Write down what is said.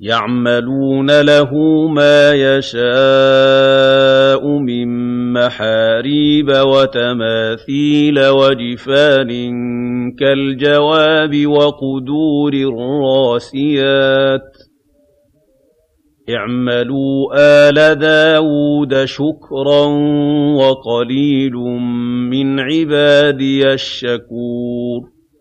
يَعْمَلُونَ لَهُ مَا يَشَاءُ مِن مَّحَارِيبَ وَتَمَاثِيلَ وَجِفَانٍ كَالْجَوَابِ وَقُدُورٍ رَّاسِيَاتٍ ۚ اعْمَلُوا آلَ داود شُكْرًا ۚ وَقَلِيلٌ مِّنْ عِبَادِيَ الشَّكُورُ.